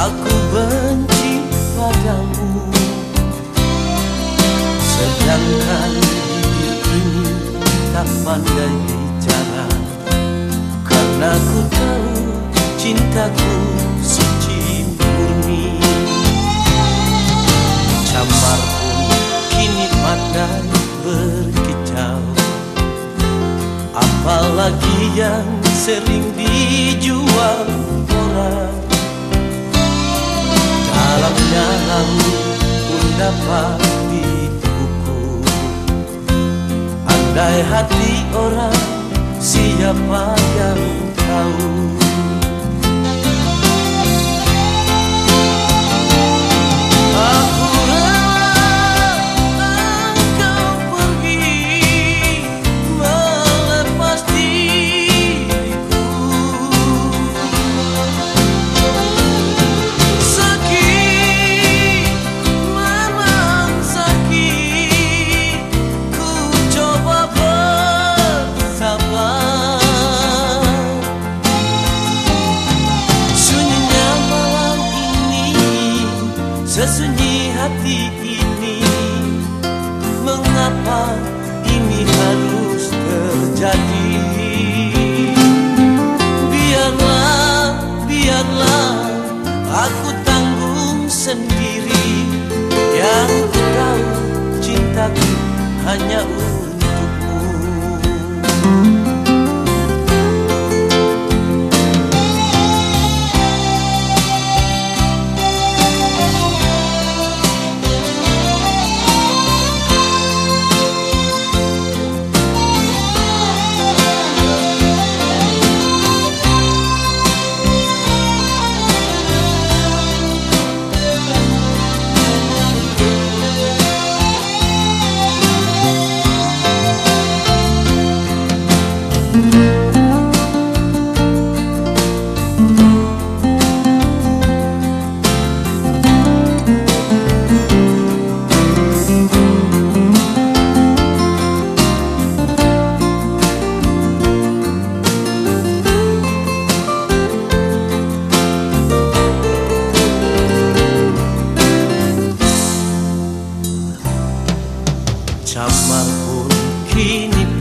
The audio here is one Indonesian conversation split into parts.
Aku benci padamu? Sedangkan bibir ini tak pandai bicara. Karena ku tahu cintaku suci murni. Camar pun kini pandai berkicau. Apalagi yang sering dijual orang Dalamnya lalu pun dapat dipukul Andai hati orang siapa Sesunyi hati ini Mengapa ini harus terjadi? Biarlah, biarlah Aku tanggung sendiri. Yang tahu cintaku hanya untukmu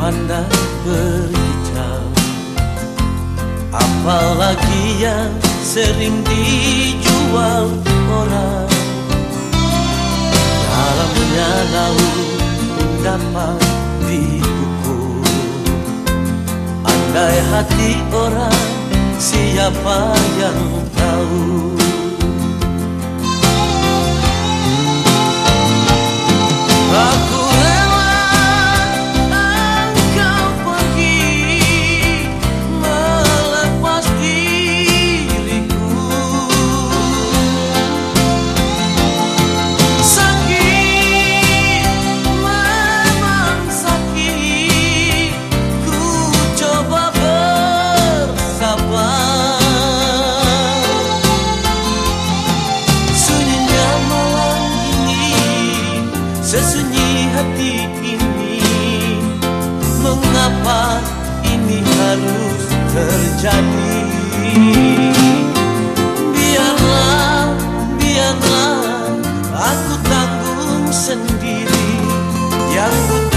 pandai berkicau Apalagi yang sering dijual orang. Dalamnya laut dapat diukur Andai hati orang siapa yang tahu? Aku Sesunyi hati ini. Mengapa ini harus terjadi? Biarlah, biarlah Aku tanggung sendiri. Yang ku